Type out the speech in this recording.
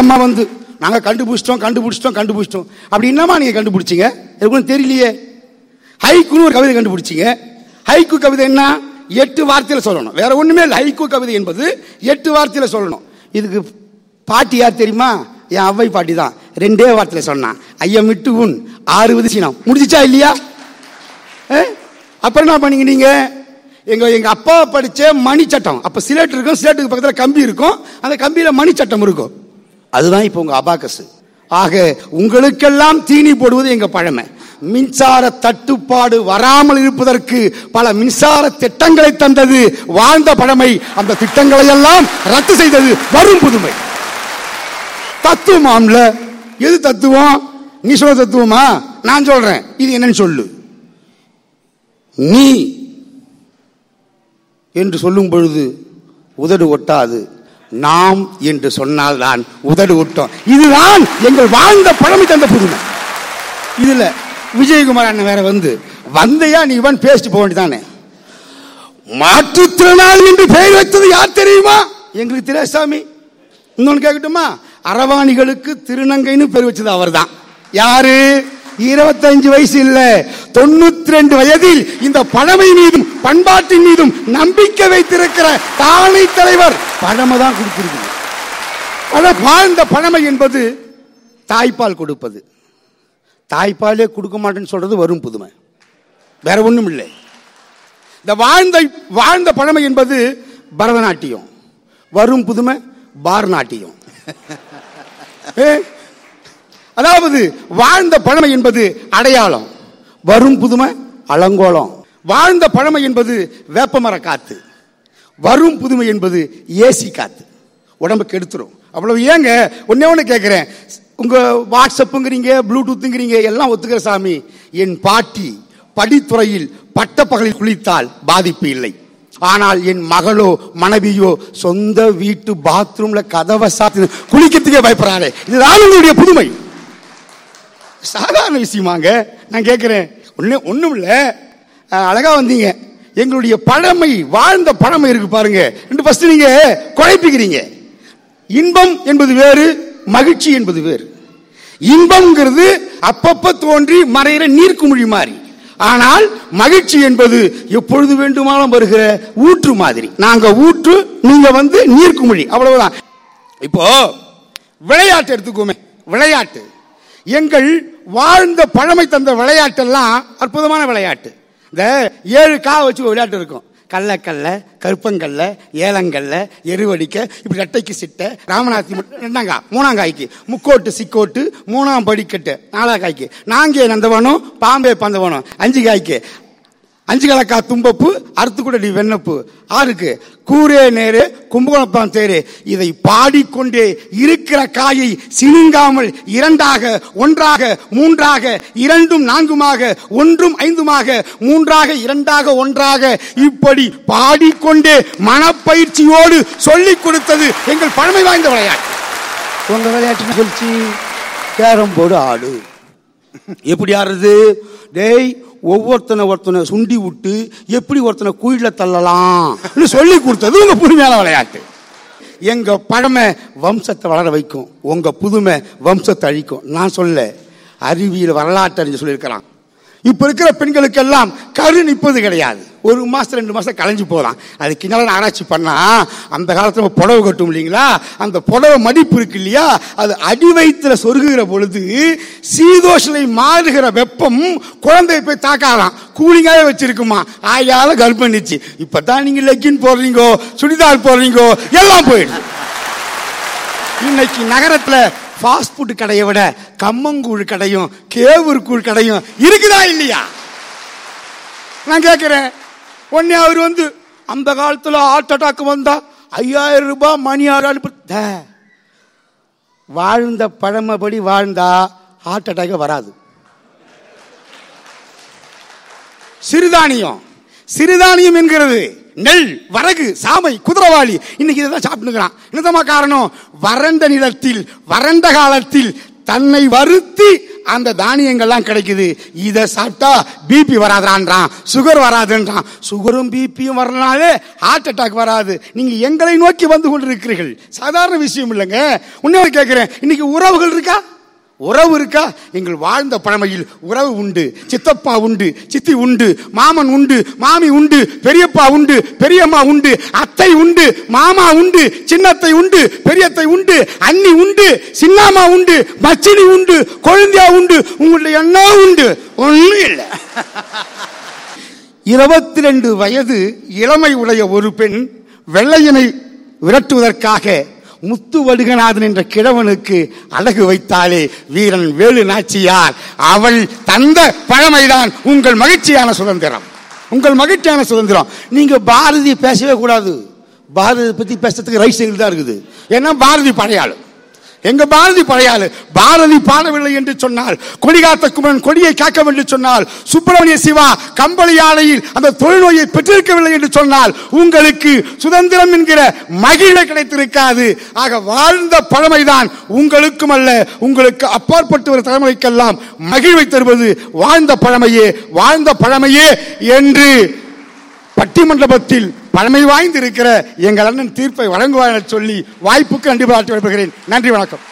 அம்மா வந்து நாங்க கண்டுபிடிச்சிட்டோம் கண்டுபிடிச்சிட்டோம் கண்டுபிடிச்சிட்டோம். அப்படி என்னமா நீங்க கண்டுபிடிச்சிங்க? எனக்கு தெரியலையே. ஹைக்குன்னு ஒரு கவிதை கண்டுபிடிச்சிங்க. ஹைக்கு கவிதை என்ன? எட்டு வார்த்தையில சொல்லணும். வேற ஒண்ணுமே இல்லை. ஹைக்கு கவிதை என்பது எட்டு வார்த்தையில சொல்லணும். இதுக்கு பாட்டி யார் தெரியுமா? என் அவ்வை பாட்டி தான். ரெண்டே வார்த்தையில சொன்னான். ஐயமிட்டு உன் ஆறுவது சீனம். முடிஞ்சிச்சா இல்லையா? அப்புறம் என்ன பண்ணீங்க நீங்க? எங்க எங்க அப்பா படிச்ச மணி சட்டம் அப்ப சிலேட் இருக்கும். சிலேட்டுக்கு பக்கத்துல கம்பி இருக்கும். அந்த கம்பியில மணி சட்டம் இருக்கும். அதுதான் இப்போ உங்க அபாக்கஸ் ஆக உங்களுக்கெல்லாம் தீனி போடுவது எங்க பழமை. மின்சார தட்டுப்பாடு வராமல் இருப்பதற்கு பல மின்சார திட்டங்களை தந்தது வாழ்ந்த பழமை. அந்த திட்டங்களை எல்லாம் ரத்து செய்தது வரும் புதுமை. தத்துவமாம்ல? எது தத்துவம்? நீ சொல்ற தத்துவமா? நான் சொல்றேன். இது என்னன்னு சொல்லு. நீ என்று சொல்லும் பொழுது உதடு ஒட்டாது. நாம் என்று சொன்னால்தான் உதடு விட்டோம் இதுதான் எங்கள் வாழ்ந்த பழமை தந்த புதுமை. இதுல விஜயகுமார் அண்ணன் வேற வந்து வந்தையா நீ இவன் பேசிட்டு போக வேண்டியதானே மாற்றுத்திறனாளி என்று பெயர் வைத்தது யார் தெரியுமா? எங்களுக்கு திரேசாமி. இன்னொன்று இன்னொன்னு கேட்கட்டுமா? அரவாணிகளுக்கு திருநங்கைன்னு பேர் வச்சது அவர்தான். யாரு? இருபத்தஞ்சு வயசு இல்ல தொண்ணூத்தி ரெண்டு வயதில் இந்த பழமை மீதும் பண்பாட்டின் மீதும் நம்பிக்கை வைத்திருக்கிற தானை தலைவர் பழமை தான் கொடுத்திருக்கிறது. வாழ்ந்த பழமை என்பது தாய்ப்பால் கொடுப்பது. தாய்ப்பாலே கொடுக்க மாட்டேன்னு சொல்றது வரும் புதுமை. வேற ஒன்றும் இல்லை. இந்த வாழ்ந்த வாழ்ந்த பழமை என்பது பரதநாட்டியம். வரும் புதுமை பாரநாட்டியம். அதாவது வாழ்ந்த பழமை என்பது அடையாளம். வரும் புதுமை அலங்கோலம். வாழ்ந்த பழமை என்பது வேப்பமர காத்து. வரும் புதுமை என்பது ஏசி காத்து. உடம்புக்கு எடுத்துரும் அவ்வளவு ஏங்க? ஒன்னே ஒன்று கேட்குறேன் உங்க வாட்ஸ்அப்புங்கிறீங்க ப்ளூடூத்துங்கிறீங்க எல்லாம் ஒத்துக்கிற சாமி. என் பாட்டி படித்துறையில் பட்டப்பகலில் குளித்தால் பாதிப்பு இல்லை. ஆனால் என் மகளோ மனைவியோ சொந்த வீட்டு பாத்ரூம்ல கதவை சாத்து குளிக்கிறதுக்கே பயப்படுறாரு இதுதான் உங்களுடைய புதுமை. சாதாரண விஷயமாங்க. நான் கேட்குறேன் ஒன்று ஒன்றும் இல்லை அழகாக அழகா வந்தீங்க. எங்களுடைய பழமை வாழ்ந்த பழமை இருக்கு பாருங்க. ரெண்டு ஃபர்ஸ்ட் நீங்க குழப்பிக்கிறீங்க. இன்பம் என்பது வேறு மகிழ்ச்சி என்பது வேறு. இன்பம்ங்கிறது அப்பப்ப தோன்றி மறைகிற நீர்க்குமிழி மாதிரி ஆனால் மகிழ்ச்சி என்பது எப்பொழுது வேண்டுமானாலும் வருகிற ஊற்று மாதிரி. நாங்க ஊற்று நீங்க வந்து நீர்க்குமிழி. அவ்வளவுதான். இப்போ விளையாட்டு எடுத்துக்கோமே. விளையாட்டு. எங்கள் வாழ்ந்த பழமை தந்த விளையாட்டெல்லாம் அற்புதமான விளையாட்டு. இந்த ஏழு கா வச்சு ஒரு விளையாட்டு இருக்கும். கள்ளக்கல்ல கருப்பங்கல்ல ஏலங்கல்ல எருவடிக்க இப்படி ரெட்டைக்கு சிட்டை ராமநாத்தி முட்டை, ரெண்டாங்கா மூணாம் காய்க்கு முக்கோட்டு சிக்கோட்டு மூணாம் படிக்கட்டு நாலாம் காய்க்கு நாங்கே நந்தவனம் பாம்பே பந்தவனம் அஞ்சு காய்க்கு அஞ்சு கலக்கா தும்பப்பு அறுத்துக்குடடி வெண்ணப்பு. ஆறுக்கு கூரே நேரு கும்பகோணப்பான் தேரு. இதை பாடிக்கொண்டே இருக்கிற காயை சினுங்காமல் இரண்டாக ஒன்றாக மூன்றாக இரண்டும் நான்குமாக ஒன்றும் ஐந்துமாக மூன்றாக இரண்டாக ஒன்றாக இப்படி பாடிக்கொண்டே மனப்பயிற்சியோடு சொல்லிக் கொடுத்தது எங்கள் பழமை வாய்ந்த விளையாட்டு. உங்க விளையாட்டு சொல்லிச்சு கேரம் போர்டு ஆடு. எப்படி ஆடுறது? டேய் ஒவ்வொருத்தனை ஒருத்தனை சுண்டி விட்டு எப்படி ஒருத்தனை குயில தள்ளலாம் சொல்லி கொடுத்தது உங்க புதுமையான விளையாட்டு. எங்க பழமை வம்சத்தை வளர வைக்கும். உங்க புதுமை வம்சத்தை அழிக்கும். நான் சொல்ல அறிவியல் வரலாற்று அறிஞர் சொல்லியிருக்கிறான். இப்ப இருக்கிற பெண்களுக்கெல்லாம் கரு நிற்பது கிடையாது. ஒரு மாசம் ரெண்டு மாசம் கலைஞ்சு போகலாம் அதுக்கு என்னால ஆராய்ச்சி பண்ணா அந்த காலத்துல புடவை கட்டும் இல்லைங்களா? அந்த புடவை மடிப்பு இருக்கு இல்லையா? அது அடி வயிற்றுல சொருகுகிற பொழுது சீதோஷனை மாறுகிற வெப்பம் குழந்தையை போய் தாக்காதான். கூலிங்காவே வச்சிருக்குமா? ஆயால கர்ப்பணிச்சு இப்பதான் நீங்க லெக்கின் போடுறீங்கோ சுடிதார் போடுறீங்கோ எல்லாம் போயிடுது. இன்னைக்கு நகரத்துல ஃபாஸ்ட் ஃபுட் கடையை விட கம்மங்கூழ் கடையும் கேவூர் கூழ் கடையும் இருக்குதா இல்லையா? நான் கேட்கிறேன். உடனே அவர் வந்து அந்த காலத்தில் ஹார்ட் அட்டாக் வந்தா ஐயாயிரம் ரூபாய் மணி ஆறு அனுப்பு வாழ்ந்த பழமைப்படி வாழ்ந்தா ஹார்ட் அட்டாக் வராது. சிறுதானியம். சிறுதானியம் என்கிறது. நெல் வரகு சாமை குதிரவாளி இன்னைக்கு இதை தான் சாப்பிட்டுக்கிறான் என்னதமா காரணம்? வறண்ட நிலத்தில் வறண்ட காலத்தில் தன்னை வருத்தி அந்த தானியங்கள்லாம் கிடைக்குது. இதை சாப்பிட்டா பிபி வராதான்றான். சுகர் வராதுன்றான் சுகரும் பிபியும் வரனாலே ஹார்ட் அட்டாக் வராது. நீங்க எங்களை நோக்கி வந்து கொண்டிருக்கிறீர்கள். சாதாரண விஷயம் இல்லைங்க. இன்னொரு கேட்கிறேன். இன்னைக்கு உறவுகள் இருக்கா? உறவு இருக்கா? எங்கள் வாழ்ந்த பழமையில் உறவு உண்டு. சித்தப்பா உண்டு சித்தி உண்டு மாமன் உண்டு மாமி உண்டு பெரியப்பா உண்டு பெரியம்மா உண்டு அத்தை உண்டு மாமா உண்டு சின்னத்தை உண்டு பெரியத்தை உண்டு அண்ணி உண்டு சின்னாமா உண்டு மச்சினி உண்டு கொழுந்தியா உண்டு உங்களுடைய என்ன உண்டு. ஒண்ணும் இல்லை. இருபத்தி ரெண்டு வயது இளமை உடைய ஒரு பெண் வெள்ளையனை விரட்டுவதற்காக முத்து வடுகநாதன் என்ற கிழவனுக்கு அழகு வைத்தாலே வீரன் வேலு நாச்சியார். அவள் தந்த பழமைதான் உங்கள் மகிழ்ச்சியான சுதந்திரம். உங்கள் மகிழ்ச்சியான சுதந்திரம். நீங்க பாரதி பேசவே கூடாது. பாரதி பத்தி பேசுறதுக்கு ரைட் சைடு தான் இருக்குது. ஏன்னா பாரதி பழைய எங்க பாரதி பழையாளு பாரதி பாடவில்லை என்று சொன்னால் கொடிகாத்த குமரன் கொடியை காக்க என்று சொன்னால் சுப்பிரமணிய சிவா கம்பளி ஆலையில் அந்த தொழில்நோயை பெற்றிருக்கவில்லை என்று சொன்னால் உங்களுக்கு சுதந்திரம் என்கிற மகிழ கிடைத்திருக்காது. ஆக வாழ்ந்த பழமைதான் உங்களுக்கும் அல்ல உங்களுக்கு அப்பாற்பட்டு ஒரு தலைமுறைக்கெல்லாம் மகிழ்வை தருவது. வாழ்ந்த பழமையே வாழ்ந்த பழமையே என்று பட்டிமண்டபத்தில் பழமை வாய்ந்திருக்கிற எங்கள் அண்ணன் தீர்ப்பை வழங்குவார் என சொல்லி வாய்ப்புக்கு நன்றி பாராட்டி விடைபெறுகிறேன். நன்றி வணக்கம்.